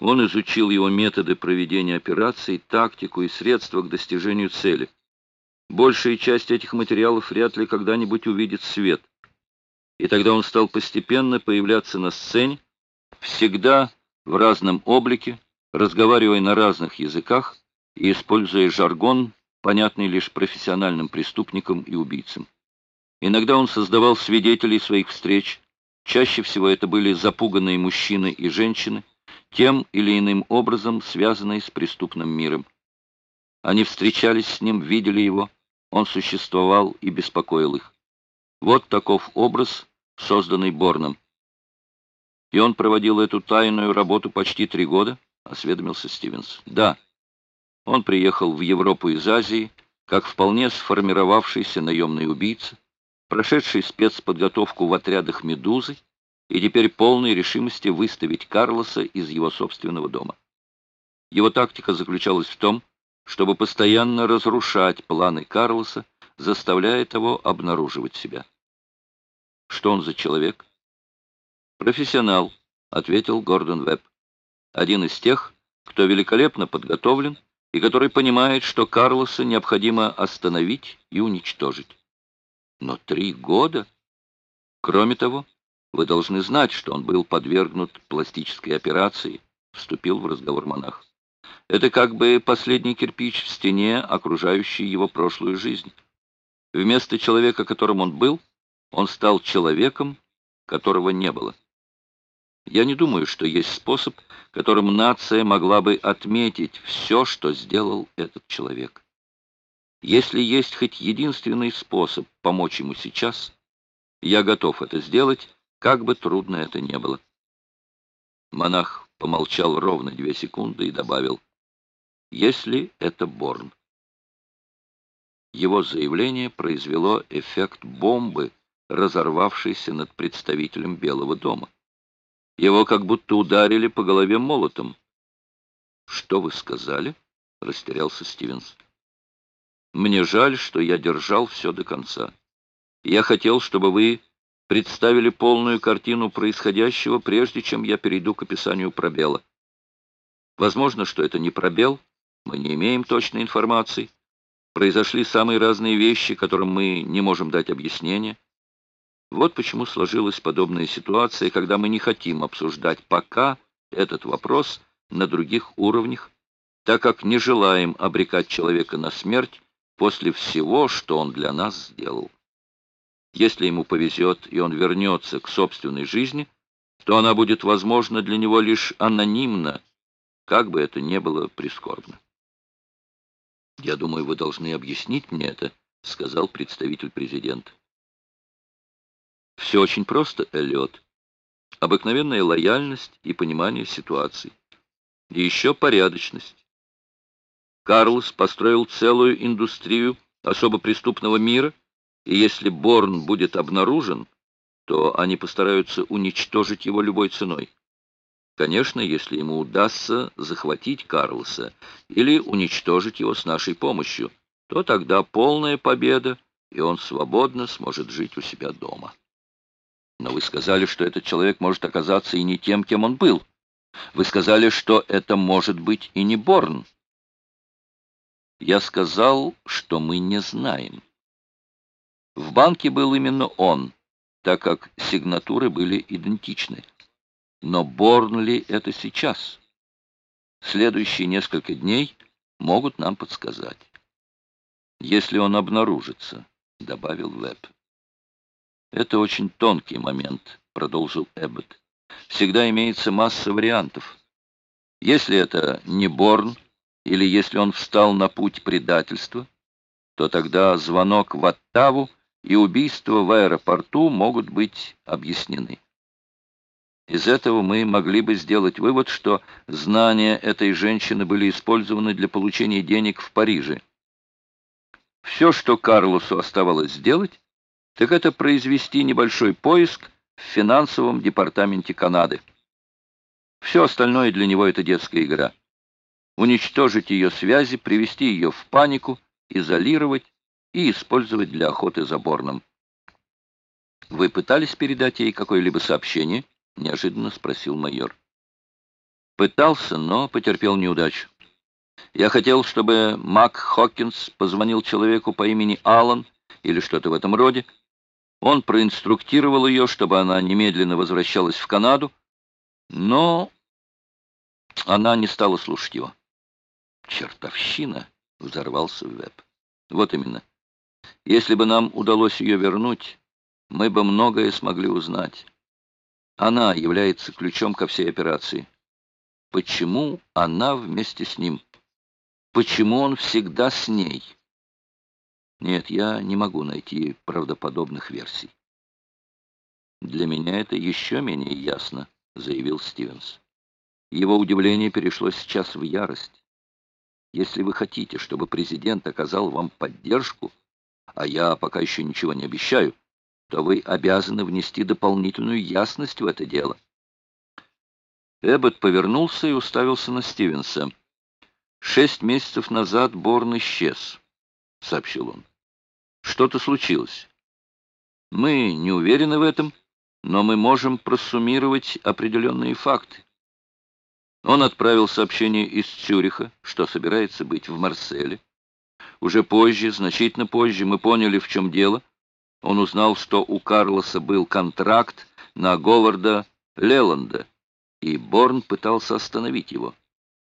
Он изучил его методы проведения операций, тактику и средства к достижению цели. Большая часть этих материалов вряд ли когда-нибудь увидит свет. И тогда он стал постепенно появляться на сцене, всегда в разном облике, разговаривая на разных языках и используя жаргон, понятный лишь профессиональным преступникам и убийцам. Иногда он создавал свидетелей своих встреч, чаще всего это были запуганные мужчины и женщины, тем или иным образом связанные с преступным миром. Они встречались с ним, видели его, он существовал и беспокоил их. Вот таков образ, созданный Борном. И он проводил эту тайную работу почти три года, осведомился Стивенс. Да. Он приехал в Европу из Азии, как вполне сформировавшийся наемный убийца, прошедший спецподготовку в отрядах «Медузы» и теперь полной решимости выставить Карлоса из его собственного дома. Его тактика заключалась в том, чтобы постоянно разрушать планы Карлоса, заставляя того обнаруживать себя. Что он за человек? Профессионал, ответил Гордон Вебб. Один из тех, кто великолепно подготовлен и который понимает, что Карлоса необходимо остановить и уничтожить. Но три года? Кроме того, вы должны знать, что он был подвергнут пластической операции, вступил в разговор монах. Это как бы последний кирпич в стене, окружающей его прошлую жизнь. Вместо человека, которым он был, он стал человеком, которого не было. Я не думаю, что есть способ, которым нация могла бы отметить все, что сделал этот человек. Если есть хоть единственный способ помочь ему сейчас, я готов это сделать, как бы трудно это не было. Монах помолчал ровно две секунды и добавил, «Если это Борн». Его заявление произвело эффект бомбы, разорвавшейся над представителем Белого дома. Его как будто ударили по голове молотом. «Что вы сказали?» — растерялся Стивенс. Мне жаль, что я держал все до конца. Я хотел, чтобы вы представили полную картину происходящего, прежде чем я перейду к описанию пробела. Возможно, что это не пробел, мы не имеем точной информации. Произошли самые разные вещи, которым мы не можем дать объяснение. Вот почему сложилась подобная ситуация, когда мы не хотим обсуждать пока этот вопрос на других уровнях, так как не желаем обрекать человека на смерть, после всего, что он для нас сделал. Если ему повезет, и он вернется к собственной жизни, то она будет возможна для него лишь анонимно, как бы это ни было прискорбно. «Я думаю, вы должны объяснить мне это», — сказал представитель президента. «Все очень просто, Эллиот. Обыкновенная лояльность и понимание ситуации. И еще порядочность. Карлос построил целую индустрию особо преступного мира, и если Борн будет обнаружен, то они постараются уничтожить его любой ценой. Конечно, если ему удастся захватить Карлоса или уничтожить его с нашей помощью, то тогда полная победа, и он свободно сможет жить у себя дома. Но вы сказали, что этот человек может оказаться и не тем, кем он был. Вы сказали, что это может быть и не Борн. Я сказал, что мы не знаем. В банке был именно он, так как сигнатуры были идентичны. Но Борн ли это сейчас? Следующие несколько дней могут нам подсказать. Если он обнаружится, — добавил Веб. Это очень тонкий момент, — продолжил Эббот. Всегда имеется масса вариантов. Если это не Борн, или если он встал на путь предательства, то тогда звонок в Оттаву и убийство в аэропорту могут быть объяснены. Из этого мы могли бы сделать вывод, что знания этой женщины были использованы для получения денег в Париже. Все, что Карлосу оставалось сделать, так это произвести небольшой поиск в финансовом департаменте Канады. Все остальное для него это детская игра уничтожить ее связи, привести ее в панику, изолировать и использовать для охоты за Борном. «Вы пытались передать ей какое-либо сообщение?» — неожиданно спросил майор. Пытался, но потерпел неудачу. Я хотел, чтобы Мак Хокинс позвонил человеку по имени Аллан или что-то в этом роде. Он проинструктировал ее, чтобы она немедленно возвращалась в Канаду, но она не стала слушать его. «Чертовщина!» — взорвался Веб. «Вот именно. Если бы нам удалось ее вернуть, мы бы многое смогли узнать. Она является ключом ко всей операции. Почему она вместе с ним? Почему он всегда с ней? Нет, я не могу найти правдоподобных версий. Для меня это еще менее ясно, заявил Стивенс. Его удивление перешло сейчас в ярость. Если вы хотите, чтобы президент оказал вам поддержку, а я пока еще ничего не обещаю, то вы обязаны внести дополнительную ясность в это дело. Эббот повернулся и уставился на Стивенса. «Шесть месяцев назад Борн исчез», — сообщил он. «Что-то случилось. Мы не уверены в этом, но мы можем просуммировать определенные факты. Он отправил сообщение из Цюриха, что собирается быть в Марселе. Уже позже, значительно позже, мы поняли, в чем дело. Он узнал, что у Карлоса был контракт на Говарда Леланда, и Борн пытался остановить его.